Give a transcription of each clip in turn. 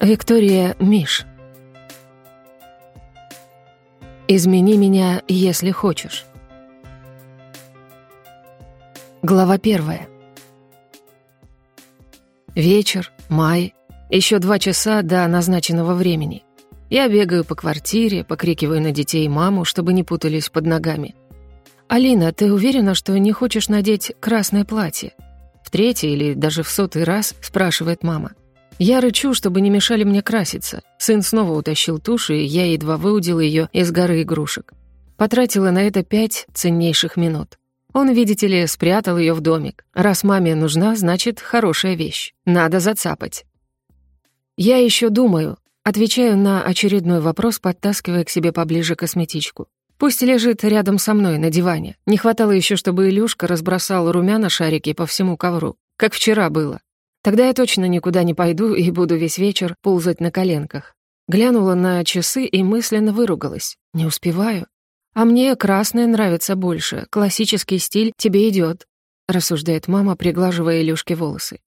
Виктория Миш «Измени меня, если хочешь». Глава первая. Вечер, май, еще два часа до назначенного времени. Я бегаю по квартире, покрикиваю на детей и маму, чтобы не путались под ногами. «Алина, ты уверена, что не хочешь надеть красное платье?» В третий или даже в сотый раз спрашивает мама. Я рычу, чтобы не мешали мне краситься. Сын снова утащил тушь, и я едва выудила ее из горы игрушек. Потратила на это пять ценнейших минут. Он, видите ли, спрятал ее в домик. Раз маме нужна, значит, хорошая вещь. Надо зацапать. Я еще думаю. Отвечаю на очередной вопрос, подтаскивая к себе поближе косметичку. Пусть лежит рядом со мной на диване. Не хватало еще, чтобы Илюшка разбросал румяна шарики по всему ковру. Как вчера было. Тогда я точно никуда не пойду и буду весь вечер ползать на коленках. Глянула на часы и мысленно выругалась. Не успеваю. А мне красное нравится больше. Классический стиль тебе идет, рассуждает мама, приглаживая Илюшке волосы.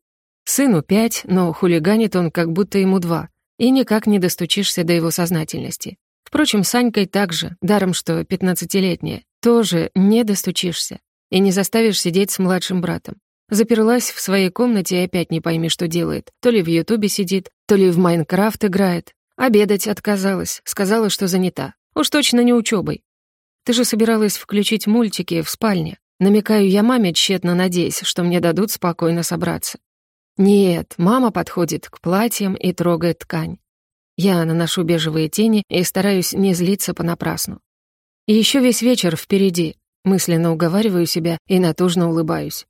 Сыну пять, но хулиганит он, как будто ему два, и никак не достучишься до его сознательности. Впрочем, Санькой также, даром что пятнадцатилетняя, тоже не достучишься и не заставишь сидеть с младшим братом. Заперлась в своей комнате и опять не пойми, что делает. То ли в Ютубе сидит, то ли в Майнкрафт играет. Обедать отказалась, сказала, что занята. Уж точно не учебой. Ты же собиралась включить мультики в спальне. Намекаю я маме, тщетно надеясь, что мне дадут спокойно собраться. Нет, мама подходит к платьям и трогает ткань. Я наношу бежевые тени и стараюсь не злиться понапрасну. И еще весь вечер впереди. Мысленно уговариваю себя и натужно улыбаюсь.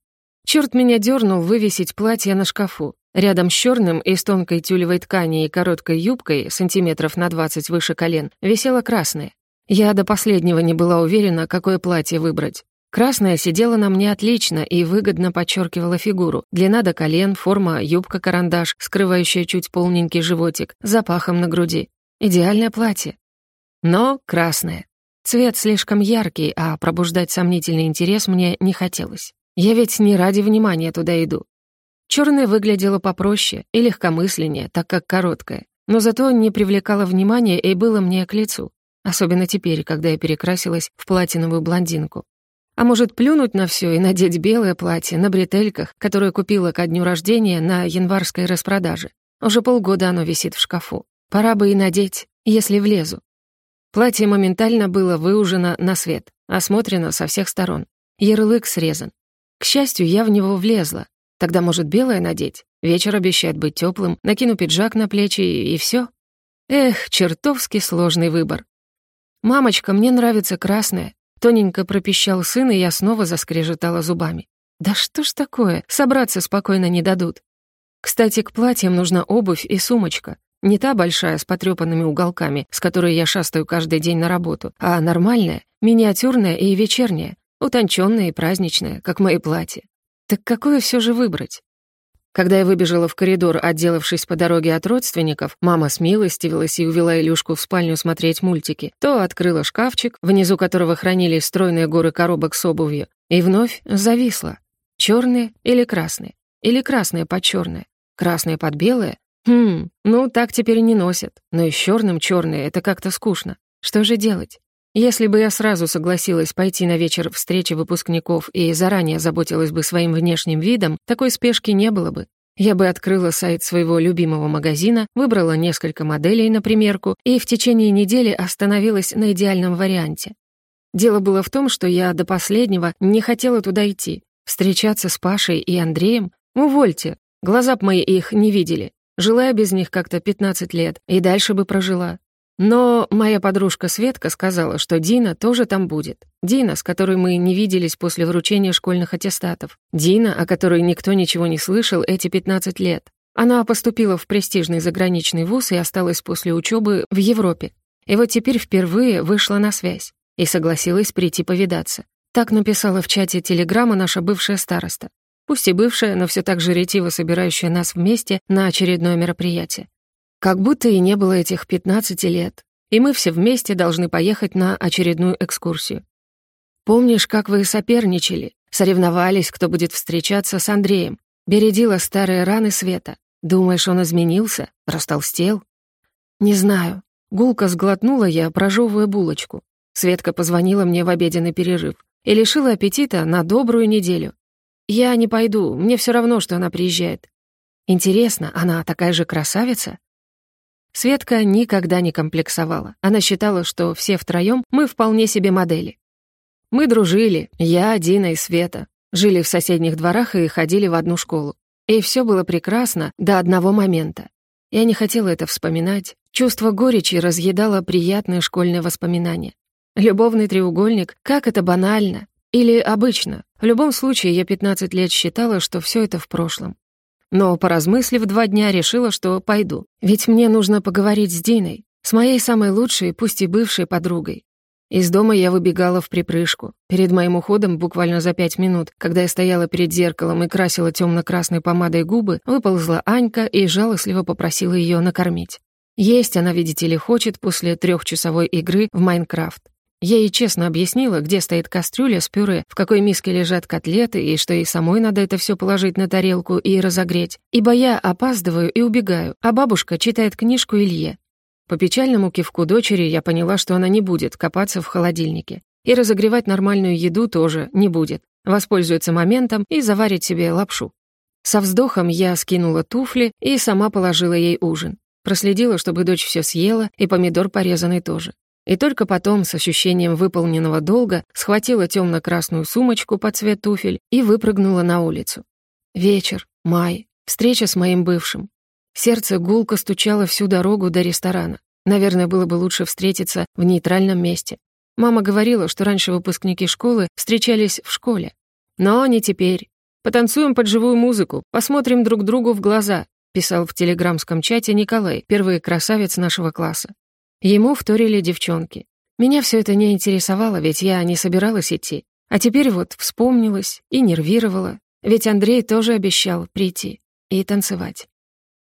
Черт меня дернул вывесить платье на шкафу. Рядом с черным из тонкой тюлевой ткани и короткой юбкой, сантиметров на 20 выше колен, висело красное. Я до последнего не была уверена, какое платье выбрать. Красное сидело на мне отлично и выгодно подчеркивало фигуру. Длина до колен, форма, юбка-карандаш, скрывающая чуть полненький животик, запахом на груди. Идеальное платье. Но красное. Цвет слишком яркий, а пробуждать сомнительный интерес мне не хотелось. Я ведь не ради внимания туда иду. Черное выглядело попроще и легкомысленнее, так как короткое, но зато не привлекало внимания и было мне к лицу. Особенно теперь, когда я перекрасилась в платиновую блондинку. А может, плюнуть на все и надеть белое платье на бретельках, которое купила ко дню рождения на январской распродаже. Уже полгода оно висит в шкафу. Пора бы и надеть, если влезу. Платье моментально было выужено на свет, осмотрено со всех сторон. Ярлык срезан. К счастью, я в него влезла. Тогда, может, белое надеть? Вечер обещает быть теплым, накину пиджак на плечи и, и все. Эх, чертовски сложный выбор. «Мамочка, мне нравится красное», — тоненько пропищал сын, и я снова заскрежетала зубами. «Да что ж такое? Собраться спокойно не дадут». Кстати, к платьям нужна обувь и сумочка. Не та большая с потрёпанными уголками, с которой я шастаю каждый день на работу, а нормальная, миниатюрная и вечерняя, утонченное и праздничное, как мои платья. Так какое все же выбрать? Когда я выбежала в коридор, отделавшись по дороге от родственников, мама смилостивилась и увела Илюшку в спальню смотреть мультики, то открыла шкафчик, внизу которого хранились стройные горы коробок с обувью, и вновь зависла. Черные или красные? Или красные под черное? Красные под белое? Хм, ну так теперь не носят. Но и с черным черные — это как-то скучно. Что же делать? Если бы я сразу согласилась пойти на вечер встречи выпускников и заранее заботилась бы своим внешним видом, такой спешки не было бы. Я бы открыла сайт своего любимого магазина, выбрала несколько моделей на примерку и в течение недели остановилась на идеальном варианте. Дело было в том, что я до последнего не хотела туда идти. Встречаться с Пашей и Андреем? Увольте. Глаза б мои их не видели. Жила я без них как-то 15 лет, и дальше бы прожила. Но моя подружка Светка сказала, что Дина тоже там будет. Дина, с которой мы не виделись после вручения школьных аттестатов. Дина, о которой никто ничего не слышал эти 15 лет. Она поступила в престижный заграничный вуз и осталась после учебы в Европе. И вот теперь впервые вышла на связь и согласилась прийти повидаться. Так написала в чате телеграмма наша бывшая староста. Пусть и бывшая, но все так же ретиво собирающая нас вместе на очередное мероприятие. Как будто и не было этих 15 лет, и мы все вместе должны поехать на очередную экскурсию. Помнишь, как вы соперничали, соревновались, кто будет встречаться с Андреем, бередила старые раны Света. Думаешь, он изменился? Растолстел?» «Не знаю». Гулко сглотнула я, прожевывая булочку. Светка позвонила мне в обеденный перерыв и лишила аппетита на добрую неделю. «Я не пойду, мне все равно, что она приезжает». «Интересно, она такая же красавица?» Светка никогда не комплексовала. Она считала, что все втроем мы вполне себе модели. Мы дружили, я, Дина и Света. Жили в соседних дворах и ходили в одну школу. И все было прекрасно до одного момента. Я не хотела это вспоминать. Чувство горечи разъедало приятные школьные воспоминания. Любовный треугольник, как это банально. Или обычно. В любом случае, я 15 лет считала, что все это в прошлом. Но, поразмыслив два дня, решила, что пойду. Ведь мне нужно поговорить с Диной, с моей самой лучшей, пусть и бывшей подругой. Из дома я выбегала в припрыжку. Перед моим уходом, буквально за пять минут, когда я стояла перед зеркалом и красила темно-красной помадой губы, выползла Анька и жалостливо попросила ее накормить. Есть она, видите ли, хочет после трехчасовой игры в Майнкрафт. Я ей честно объяснила, где стоит кастрюля с пюре, в какой миске лежат котлеты, и что ей самой надо это все положить на тарелку и разогреть. Ибо я опаздываю и убегаю, а бабушка читает книжку Илье. По печальному кивку дочери я поняла, что она не будет копаться в холодильнике. И разогревать нормальную еду тоже не будет. Воспользуется моментом и заварит себе лапшу. Со вздохом я скинула туфли и сама положила ей ужин. Проследила, чтобы дочь все съела, и помидор порезанный тоже. И только потом, с ощущением выполненного долга, схватила темно-красную сумочку под цвет туфель и выпрыгнула на улицу. Вечер, май, встреча с моим бывшим. Сердце гулко стучало всю дорогу до ресторана. Наверное, было бы лучше встретиться в нейтральном месте. Мама говорила, что раньше выпускники школы встречались в школе. Но не теперь. Потанцуем под живую музыку, посмотрим друг другу в глаза, писал в телеграмском чате Николай, первый красавец нашего класса. Ему вторили девчонки. Меня все это не интересовало, ведь я не собиралась идти. А теперь вот вспомнилась и нервировала, ведь Андрей тоже обещал прийти и танцевать.